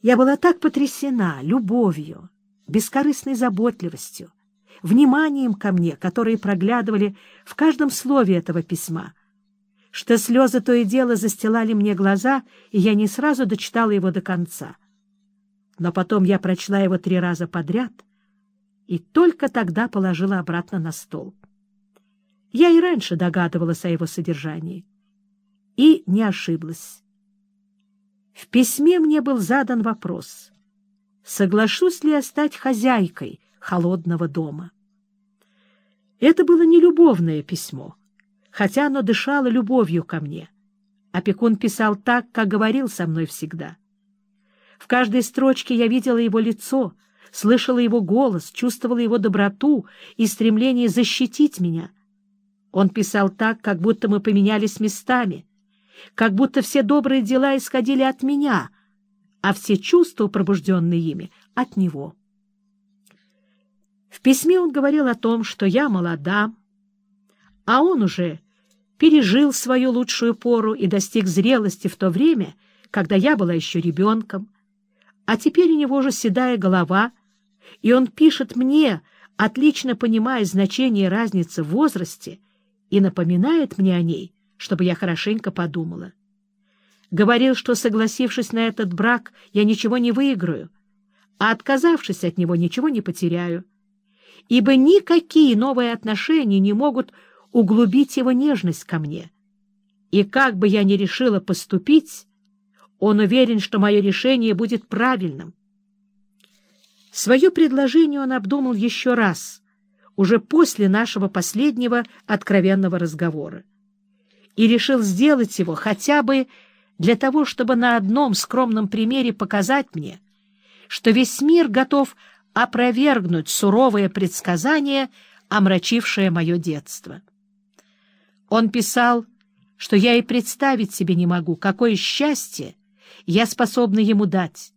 Я была так потрясена любовью, бескорыстной заботливостью, вниманием ко мне, которые проглядывали в каждом слове этого письма, что слезы то и дело застилали мне глаза, и я не сразу дочитала его до конца. Но потом я прочла его три раза подряд и только тогда положила обратно на стол. Я и раньше догадывалась о его содержании. И не ошиблась. В письме мне был задан вопрос, соглашусь ли я стать хозяйкой холодного дома. Это было не любовное письмо, хотя оно дышало любовью ко мне. Опекун писал так, как говорил со мной всегда. В каждой строчке я видела его лицо, слышала его голос, чувствовала его доброту и стремление защитить меня. Он писал так, как будто мы поменялись местами, как будто все добрые дела исходили от меня, а все чувства, пробужденные ими, от него. В письме он говорил о том, что я молода, а он уже пережил свою лучшую пору и достиг зрелости в то время, когда я была еще ребенком, а теперь у него уже седая голова, и он пишет мне, отлично понимая значение разницы в возрасте, и напоминает мне о ней, чтобы я хорошенько подумала. Говорил, что, согласившись на этот брак, я ничего не выиграю, а отказавшись от него, ничего не потеряю, ибо никакие новые отношения не могут углубить его нежность ко мне. И как бы я ни решила поступить, он уверен, что мое решение будет правильным. Свое предложение он обдумал еще раз, уже после нашего последнего откровенного разговора и решил сделать его хотя бы для того, чтобы на одном скромном примере показать мне, что весь мир готов опровергнуть суровое предсказание, омрачившее мое детство. Он писал, что я и представить себе не могу, какое счастье я способна ему дать,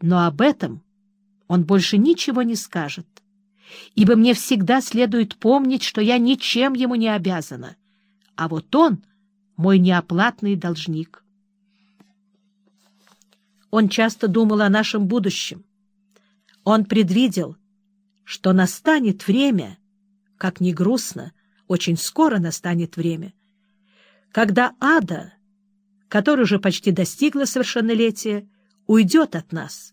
но об этом он больше ничего не скажет, ибо мне всегда следует помнить, что я ничем ему не обязана, а вот он — мой неоплатный должник. Он часто думал о нашем будущем. Он предвидел, что настанет время, как ни грустно, очень скоро настанет время, когда ада, которая уже почти достигла совершеннолетия, уйдет от нас,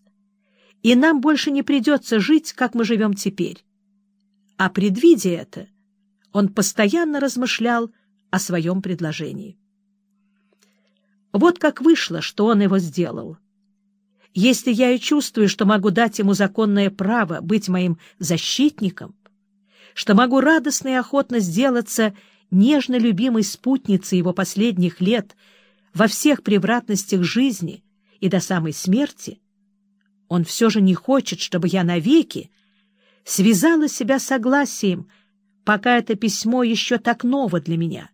и нам больше не придется жить, как мы живем теперь. А предвидя это, он постоянно размышлял о своем предложении. Вот как вышло, что он его сделал. Если я и чувствую, что могу дать ему законное право быть моим защитником, что могу радостно и охотно сделаться нежно любимой спутницей его последних лет во всех превратностях жизни и до самой смерти, он все же не хочет, чтобы я навеки связала себя согласием, пока это письмо еще так ново для меня.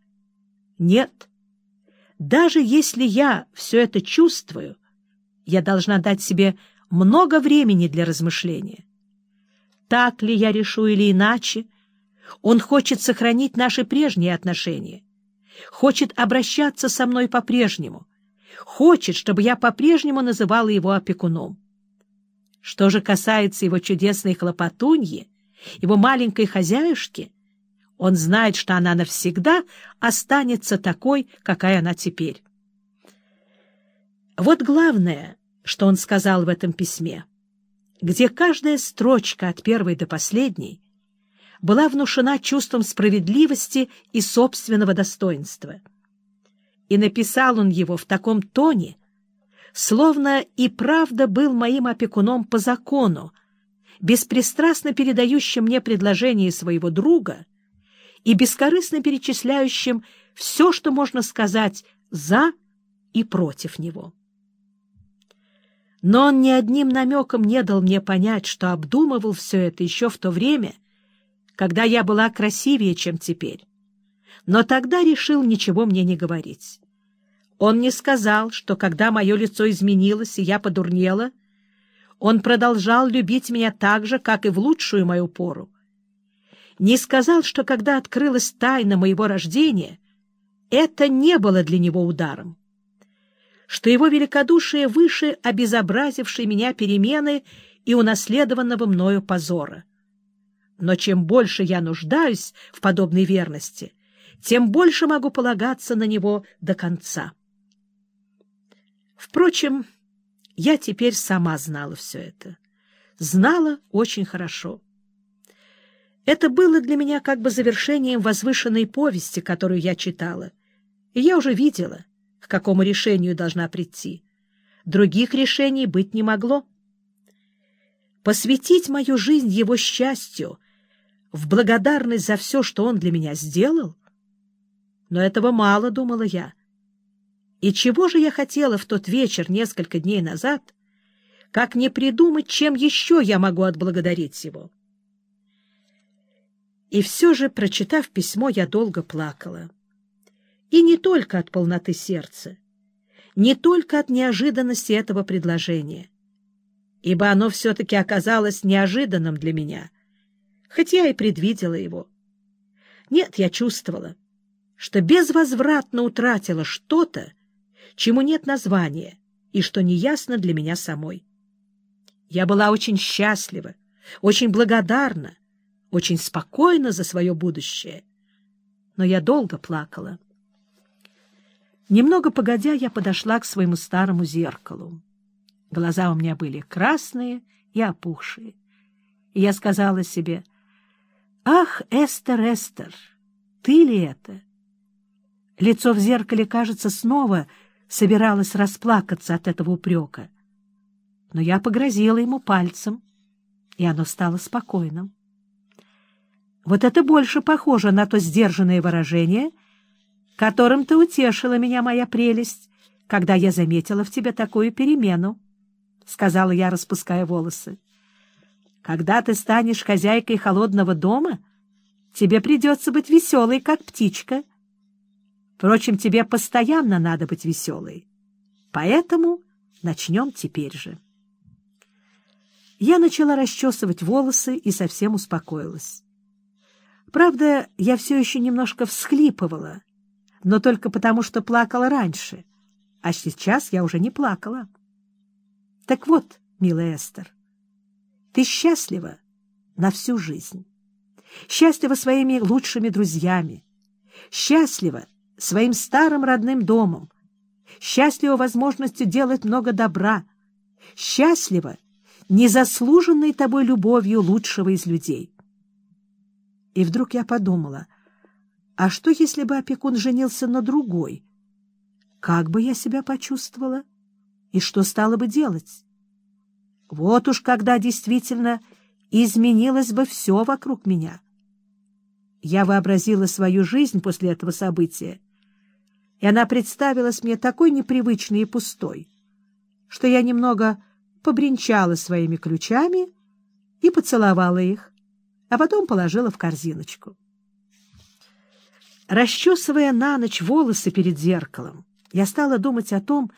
Нет, даже если я все это чувствую, я должна дать себе много времени для размышления. Так ли я решу или иначе, он хочет сохранить наши прежние отношения, хочет обращаться со мной по-прежнему, хочет, чтобы я по-прежнему называла его опекуном. Что же касается его чудесной хлопотуньи, его маленькой хозяюшки, он знает, что она навсегда останется такой, какая она теперь. Вот главное, что он сказал в этом письме, где каждая строчка от первой до последней была внушена чувством справедливости и собственного достоинства. И написал он его в таком тоне, словно и правда был моим опекуном по закону, беспристрастно передающим мне предложение своего друга — и бескорыстно перечисляющим все, что можно сказать «за» и «против» него. Но он ни одним намеком не дал мне понять, что обдумывал все это еще в то время, когда я была красивее, чем теперь. Но тогда решил ничего мне не говорить. Он не сказал, что когда мое лицо изменилось и я подурнела, он продолжал любить меня так же, как и в лучшую мою пору, не сказал, что когда открылась тайна моего рождения, это не было для него ударом. что его великодушие выше обезобразившей меня перемены и унаследованного мною позора. Но чем больше я нуждаюсь в подобной верности, тем больше могу полагаться на него до конца. Впрочем, я теперь сама знала все это. Знала очень хорошо. Это было для меня как бы завершением возвышенной повести, которую я читала. И я уже видела, к какому решению должна прийти. Других решений быть не могло. Посвятить мою жизнь его счастью, в благодарность за все, что он для меня сделал? Но этого мало, думала я. И чего же я хотела в тот вечер несколько дней назад, как не придумать, чем еще я могу отблагодарить его? И все же, прочитав письмо, я долго плакала. И не только от полноты сердца, не только от неожиданности этого предложения, ибо оно все-таки оказалось неожиданным для меня, хоть я и предвидела его. Нет, я чувствовала, что безвозвратно утратила что-то, чему нет названия и что неясно для меня самой. Я была очень счастлива, очень благодарна, очень спокойна за свое будущее. Но я долго плакала. Немного погодя, я подошла к своему старому зеркалу. Глаза у меня были красные и опухшие. И я сказала себе, «Ах, Эстер, Эстер, ты ли это?» Лицо в зеркале, кажется, снова собиралось расплакаться от этого упрека. Но я погрозила ему пальцем, и оно стало спокойным. Вот это больше похоже на то сдержанное выражение, которым ты утешила меня, моя прелесть, когда я заметила в тебе такую перемену, — сказала я, распуская волосы. Когда ты станешь хозяйкой холодного дома, тебе придется быть веселой, как птичка. Впрочем, тебе постоянно надо быть веселой. Поэтому начнем теперь же. Я начала расчесывать волосы и совсем успокоилась. Правда, я все еще немножко всхлипывала, но только потому, что плакала раньше, а сейчас я уже не плакала. Так вот, милая Эстер, ты счастлива на всю жизнь. Счастлива своими лучшими друзьями. Счастлива своим старым родным домом. Счастлива возможностью делать много добра. Счастлива незаслуженной тобой любовью лучшего из людей. И вдруг я подумала, а что, если бы опекун женился на другой? Как бы я себя почувствовала? И что стала бы делать? Вот уж когда действительно изменилось бы все вокруг меня. Я вообразила свою жизнь после этого события, и она представилась мне такой непривычной и пустой, что я немного побренчала своими ключами и поцеловала их, а потом положила в корзиночку. Расчесывая на ночь волосы перед зеркалом, я стала думать о том,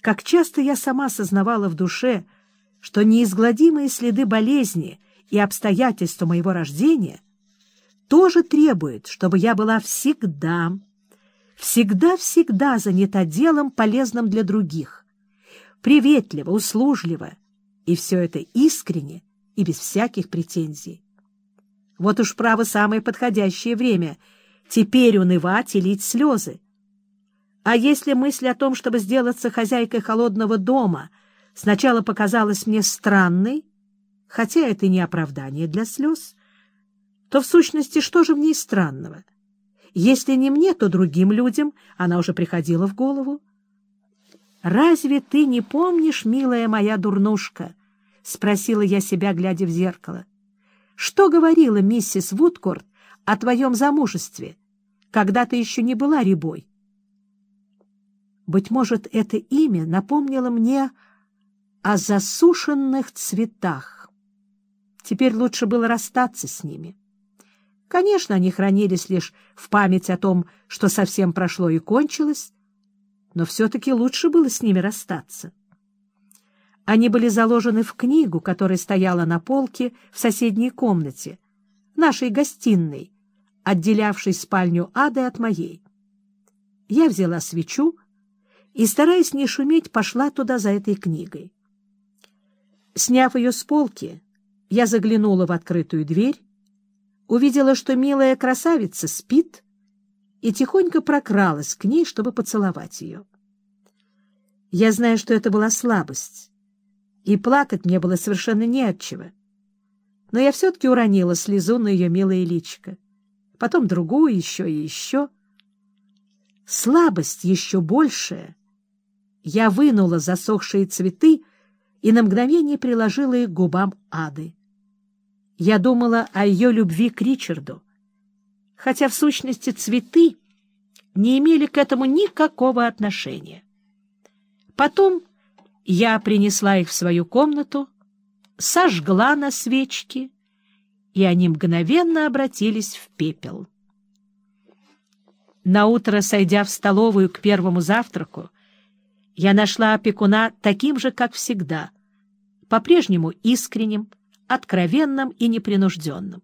как часто я сама сознавала в душе, что неизгладимые следы болезни и обстоятельства моего рождения тоже требуют, чтобы я была всегда, всегда-всегда занята делом, полезным для других, приветливо, услужливо, и все это искренне и без всяких претензий. Вот уж право самое подходящее время теперь унывать и лить слезы. А если мысль о том, чтобы сделаться хозяйкой холодного дома, сначала показалась мне странной, хотя это не оправдание для слез, то в сущности что же в ней странного? Если не мне, то другим людям она уже приходила в голову. «Разве ты не помнишь, милая моя дурнушка?» — спросила я себя, глядя в зеркало. Что говорила миссис Вудкорт о твоем замужестве, когда ты еще не была рябой? Быть может, это имя напомнило мне о засушенных цветах. Теперь лучше было расстаться с ними. Конечно, они хранились лишь в память о том, что совсем прошло и кончилось, но все-таки лучше было с ними расстаться. Они были заложены в книгу, которая стояла на полке в соседней комнате, нашей гостиной, отделявшей спальню Ады от моей. Я взяла свечу и, стараясь не шуметь, пошла туда за этой книгой. Сняв ее с полки, я заглянула в открытую дверь, увидела, что милая красавица спит, и тихонько прокралась к ней, чтобы поцеловать ее. Я знаю, что это была слабость, и плакать мне было совершенно не от чего. Но я все-таки уронила слезу на ее милое личико, потом другую, еще и еще. Слабость еще большая. Я вынула засохшие цветы и на мгновение приложила их к губам Ады. Я думала о ее любви к Ричарду, хотя в сущности цветы не имели к этому никакого отношения. Потом я принесла их в свою комнату, сожгла на свечке, и они мгновенно обратились в пепел. Наутро, сойдя в столовую к первому завтраку, я нашла опекуна таким же, как всегда, по-прежнему искренним, откровенным и непринужденным.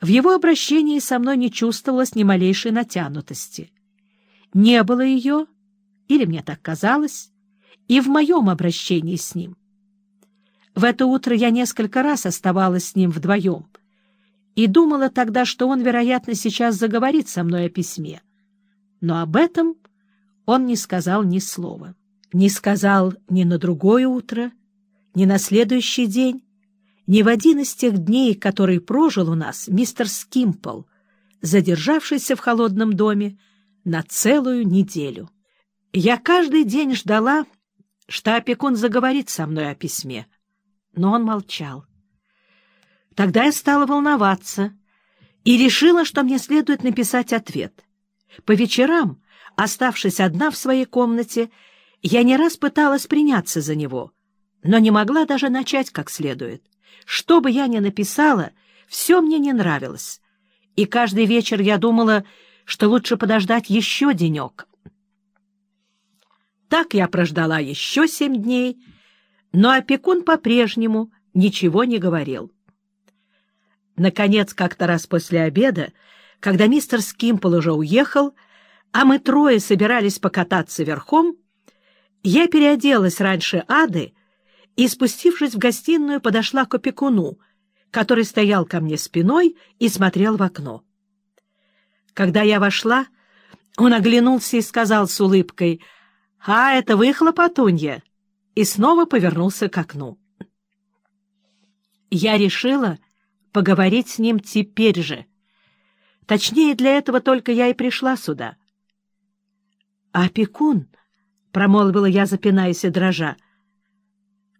В его обращении со мной не чувствовалось ни малейшей натянутости. Не было ее, или мне так казалось, и в моем обращении с ним. В это утро я несколько раз оставалась с ним вдвоем и думала тогда, что он, вероятно, сейчас заговорит со мной о письме. Но об этом он не сказал ни слова. Не сказал ни на другое утро, ни на следующий день, ни в один из тех дней, который прожил у нас мистер Скимпл, задержавшийся в холодном доме на целую неделю. Я каждый день ждала, что опекун заговорит со мной о письме, но он молчал. Тогда я стала волноваться и решила, что мне следует написать ответ. По вечерам, оставшись одна в своей комнате, я не раз пыталась приняться за него, но не могла даже начать как следует. Что бы я ни написала, все мне не нравилось. И каждый вечер я думала, что лучше подождать еще денек. Так я прождала еще семь дней, но опекун по-прежнему ничего не говорил. Наконец, как-то раз после обеда, когда мистер Скимпл уже уехал, а мы трое собирались покататься верхом, я переоделась раньше Ады и, спустившись в гостиную, подошла к опекуну, который стоял ко мне спиной и смотрел в окно. Когда я вошла, он оглянулся и сказал с улыбкой, «А, это вы, хлопотунья!» и снова повернулся к окну. Я решила поговорить с ним теперь же. Точнее, для этого только я и пришла сюда. «Опекун», — промолвила я, запинаясь и дрожа, —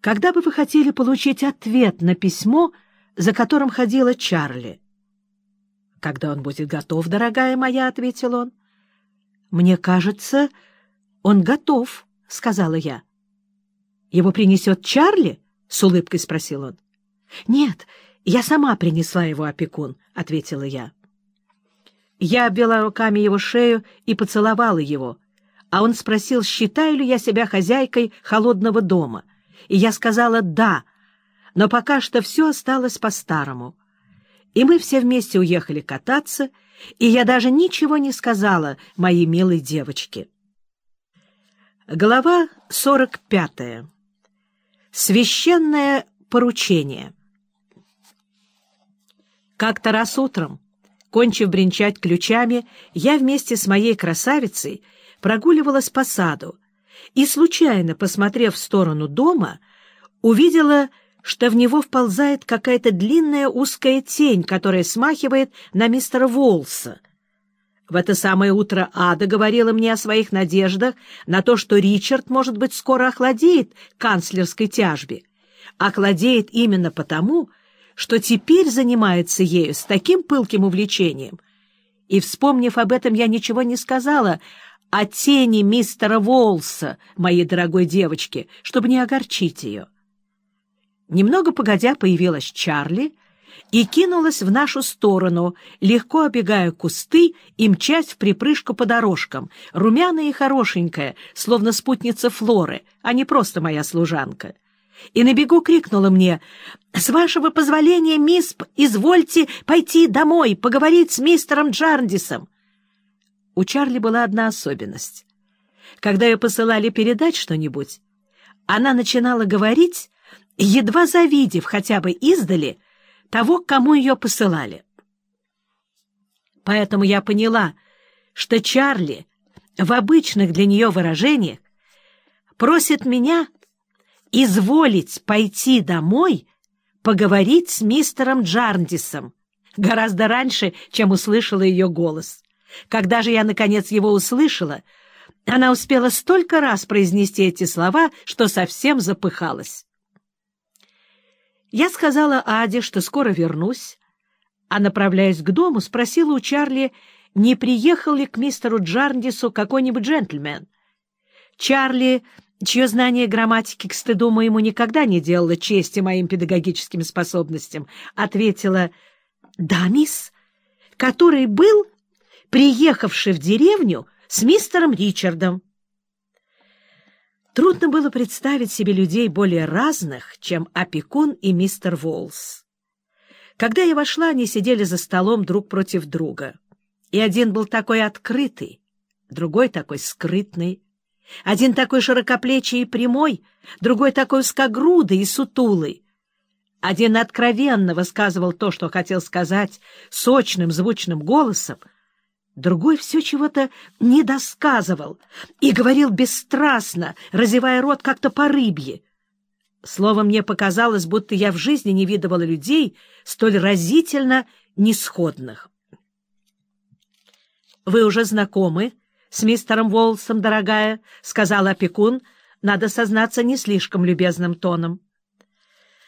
когда бы вы хотели получить ответ на письмо, за которым ходила Чарли? — Когда он будет готов, дорогая моя, — ответил он. — Мне кажется, он готов, — сказала я. — Его принесет Чарли? — с улыбкой спросил он. — Нет, я сама принесла его опекун, — ответила я. Я обвела руками его шею и поцеловала его, а он спросил, считаю ли я себя хозяйкой холодного дома — и я сказала «да», но пока что все осталось по-старому. И мы все вместе уехали кататься, и я даже ничего не сказала моей милой девочке. Глава 45. Священное поручение. Как-то раз утром, кончив бренчать ключами, я вместе с моей красавицей прогуливалась по саду, и, случайно посмотрев в сторону дома, увидела, что в него вползает какая-то длинная узкая тень, которая смахивает на мистера Волса. В это самое утро Ада говорила мне о своих надеждах на то, что Ричард, может быть, скоро охладеет канцлерской тяжбе. Охладеет именно потому, что теперь занимается ею с таким пылким увлечением. И, вспомнив об этом, я ничего не сказала о тени мистера Волса, моей дорогой девочки, чтобы не огорчить ее. Немного погодя появилась Чарли и кинулась в нашу сторону, легко обегая кусты и мчась в припрыжку по дорожкам, румяная и хорошенькая, словно спутница Флоры, а не просто моя служанка. И на бегу крикнула мне, «С вашего позволения, мисс, извольте пойти домой, поговорить с мистером Джарндисом». У Чарли была одна особенность. когда ее посылали передать что-нибудь, она начинала говорить, едва завидев хотя бы издали того, кому ее посылали. Поэтому я поняла, что Чарли в обычных для нее выражениях просит меня изволить пойти домой поговорить с мистером Джарндисом гораздо раньше, чем услышала ее голос. Когда же я, наконец, его услышала, она успела столько раз произнести эти слова, что совсем запыхалась. Я сказала Аде, что скоро вернусь, а, направляясь к дому, спросила у Чарли, не приехал ли к мистеру Джарндису какой-нибудь джентльмен. Чарли, чье знание грамматики, к стыду моему, никогда не делало чести моим педагогическим способностям, ответила «Да, мисс, который был, приехавший в деревню, с мистером Ричардом». Трудно было представить себе людей более разных, чем опекун и мистер Волс. Когда я вошла, они сидели за столом друг против друга. И один был такой открытый, другой такой скрытный, один такой широкоплечий и прямой, другой такой узкогрудый и сутулый. Один откровенно высказывал то, что хотел сказать, сочным звучным голосом, другой все чего-то недосказывал и говорил бесстрастно, разевая рот как-то по рыбье. Словом, мне показалось, будто я в жизни не видывала людей столь разительно несходных. «Вы уже знакомы с мистером Волсом, дорогая?» — сказал опекун, надо сознаться не слишком любезным тоном.